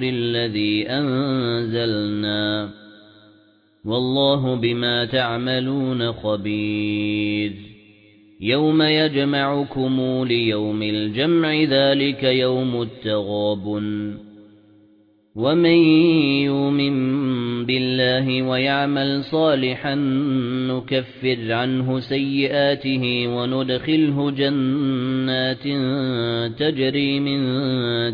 والنور الذي أنزلنا. والله بما تعملون خبير. يوم يجمعكم ليوم الجمع ذلك يوم التغابن. ومن يؤمن بالله ويعمل صالحا نكفر عنه سيئاته وندخله جنات تجري من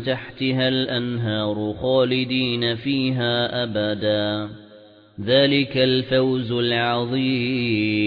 تحتها الأنهار خالدين فيها أبدا. ذلك الفوز العظيم.